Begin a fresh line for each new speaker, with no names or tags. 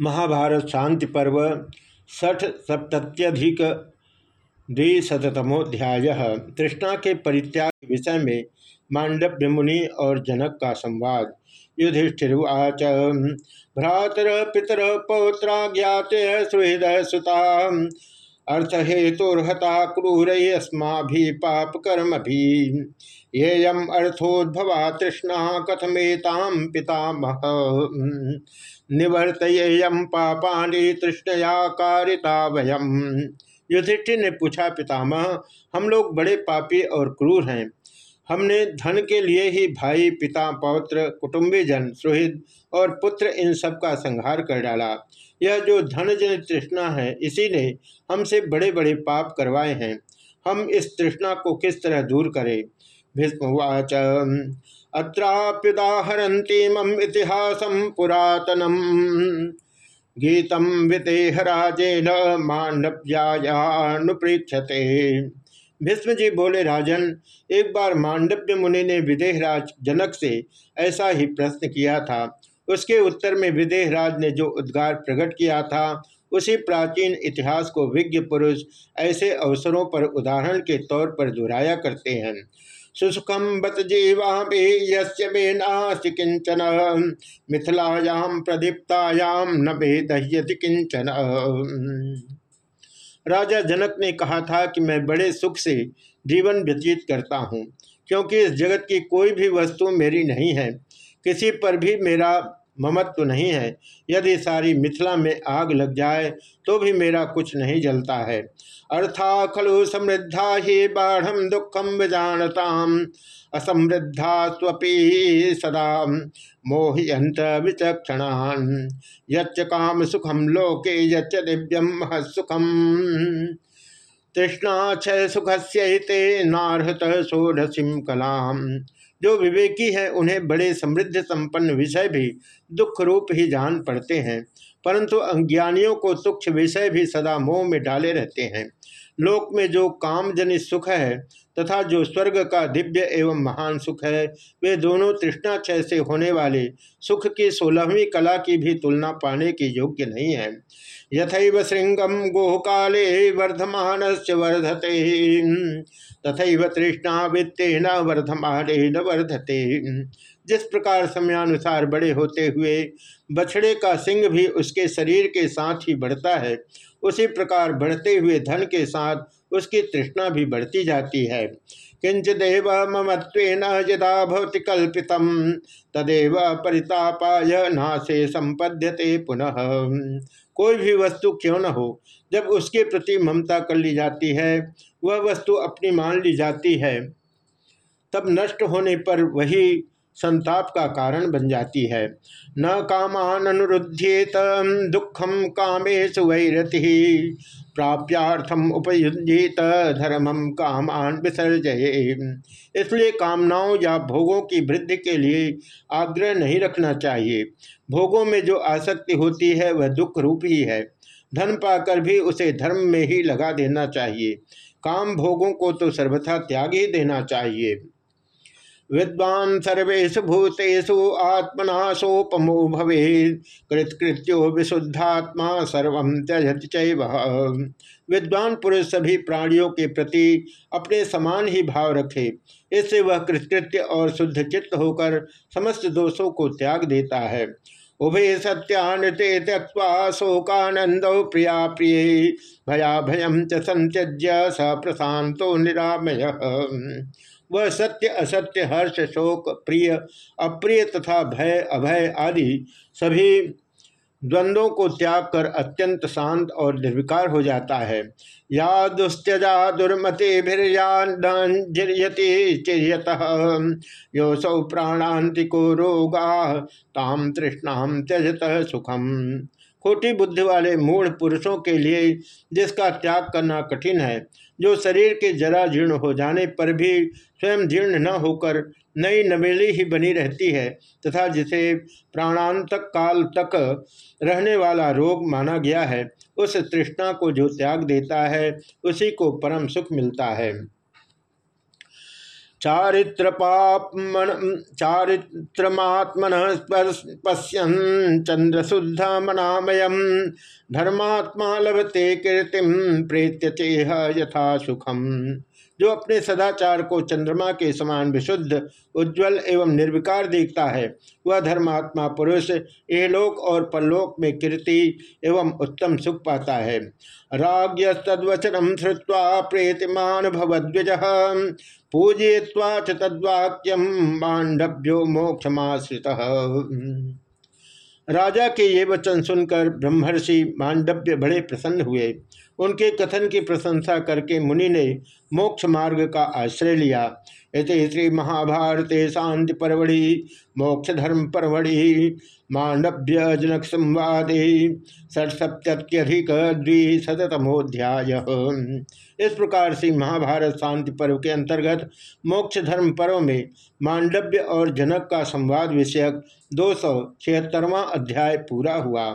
महाभारत शांति पर्व षठ सप्तत्यधिक द्विशतमोध्याय तृष्णा के परित्याग विषय में मांडव्य मुनि और जनक का संवाद। युधिष्ठिर्वाच भ्रातर पितर पौत्रा ज्ञाते सुहृदय सुता अर्थ हेतुर्हता क्रूर अस्मा भी पाप कर्म भी येयम अर्थोद्भवा तृष्णा कथमेताम पितामह। निवर्तयेयम पापा तृष्णया कारिता वयम। युधिष्ठिर ने पूछा, पितामह, हम लोग बड़े पापी और क्रूर हैं। हमने धन के लिए ही भाई, पिता, पौत्र, कुटुंबीजन, सुहृद और पुत्र इन सब का संहार कर डाला। यह जो धन जन तृष्णा है, इसी ने हमसे बड़े बड़े पाप करवाए हैं। हम इस तृष्णा को किस तरह दूर करें? भीष्मवाच अत्राप्युदाहरतीम इतिहास पुरातनम। गीतम विदेहराजेन मांडव्यानुप्रेक्षते भीष्म जी बोले, राजन, एक बार मांडव्य मुनि ने विदेहराज जनक से ऐसा ही प्रश्न किया था। उसके उत्तर में विदेहराज ने जो उद्गार प्रकट किया था, उसी प्राचीन इतिहास को विज्ञ पुरुष ऐसे अवसरों पर उदाहरण के तौर पर दोहराया करते हैं। सुसुखम बत जीवा नास्ति किंचन मिथिलायाम प्रदीप्तायाम न बेदह्यति किंचन। राजा जनक ने कहा था कि मैं बड़े सुख से जीवन व्यतीत करता हूँ, क्योंकि इस जगत की कोई भी वस्तु मेरी नहीं है। किसी पर भी मेरा ममत्व तो नहीं है। यदि सारी मिथिला में आग लग जाए तो भी मेरा कुछ नहीं जलता है। अर्था खलु समृद्धा ही बाढ़ दुखम विजानताम, असमृद्धा स्वपी सदा मोहयंत विचक्षणान। यच्च काम सुखम लोके, यच्च दिव्यम सुखम तृष्णा क्षय से नारहत षोडशीम कलाम। जो विवेकी है, उन्हें बड़े समृद्ध संपन्न विषय भी दुख रूप ही जान पड़ते हैं, परंतु अज्ञानियों को तुक्ष विषय भी सदा मोह में डाले रहते हैं। लोक में जो काम जनित सुख है तथा जो स्वर्ग का दिव्य एवं महान सुख है, वे दोनों तृष्णाक्षय से होने वाले सुख की सोलहवीं कला की भी तुलना पाने के योग्य नहीं है। यथैव श्रृंगम गोह काले वर्धमान वर्धते तथा तृष्णा वित्ते न वर्धमान वर्धते जिस प्रकार समयानुसार बड़े होते हुए बछड़े का सिंह भी उसके शरीर के साथ ही बढ़ता है, उसी प्रकार बढ़ते हुए धन के साथ उसकी तृष्णा भी बढ़ती जाती है। किंचिदेव ममत्व यदा भवति कल्पित तदेव परितापाय नाशे संपद्यते पुनः। कोई भी वस्तु क्यों न हो, जब उसके प्रति ममता कर ली जाती है, वह वस्तु अपनी मान ली जाती है, तब नष्ट होने पर वही संताप का कारण बन जाती है। न कामान अनुरुध्येत दुखम कामेश वैरति, प्राप्यार्थम उपयुजित धर्मम कामान विसर्जये। इसलिए कामनाओं या भोगों की वृद्धि के लिए आग्रह नहीं रखना चाहिए। भोगों में जो आसक्ति होती है, वह दुख रूप ही है। धन पाकर भी उसे धर्म में ही लगा देना चाहिए। काम भोगों को तो सर्वथा त्याग ही देना चाहिए। विद्वान सर्वेशु भूतेषु आत्मना सोपमो भवे कृतकृत्यो विशुद्धात्मा सर्व त्यजत चैव। विद्वान पुरुष सभी प्राणियों के प्रति अपने समान ही भाव रखे। इससे वह कृतकृत्य और शुद्ध चित्त होकर समस्त दोषों को त्याग देता है। उभय सत्यानते त्यक्वा शोकानंद प्रिया प्रिय। भया भयम च संत्यज्य स प्रशांतो निरामय। वह सत्य, असत्य, हर्ष, शोक, प्रिय, अप्रिय तथा भय, अभय आदि सभी द्वंद्वों को त्याग कर अत्यंत शांत और निर्विकार हो जाता है। या दुस्त्यजा दुर्मति चियत यो सौ प्राणांतिको रोगा ताम तृष्णाम त्यजत सुखम। खोटी बुद्धि वाले मूढ़ पुरुषों के लिए जिसका त्याग करना कठिन है, जो शरीर के जरा जीर्ण हो जाने पर भी स्वयं जीर्ण न होकर नई नवेली ही बनी रहती है तथा जिसे प्राणांतक काल तक रहने वाला रोग माना गया है, उस तृष्णा को जो त्याग देता है, उसी को परम सुख मिलता है। चारित्र चारित्रमात्मन पश्यन चंद्र शुद्ध मनामयम धर्मात्मा लभते कीर्तिम प्रेत्यचेह यथा सुखम। जो अपने सदाचार को चंद्रमा के समान विशुद्ध, उज्ज्वल एवं निर्विकार देखता है, वह धर्मात्मा पुरुष एलोक और परलोक में कीर्ति एवं उत्तम सुख पाता है। राज्य तद्वचनम श्रुवा प्रेतिमान भवद्विज पूजय्वा तद्वाक्यम मांडव्यो मोक्षमाश्रित। राजा के ये वचन सुनकर ब्रह्मर्षि मांडव्य बड़े प्रसन्न हुए। उनके कथन की प्रशंसा करके मुनि ने मोक्ष मार्ग का आश्रय लिया। इस श्री महाभारते शांति परवड़ी, मोक्ष धर्म परवड़ी मांडव्य जनक संवादे षटसप्त्यधिक द्विशतमोध्याय इस प्रकार से महाभारत शांति पर्व के अंतर्गत मोक्ष धर्म पर्व में मांडव्य और जनक का संवाद विषयक दो सौ अध्याय पूरा हुआ।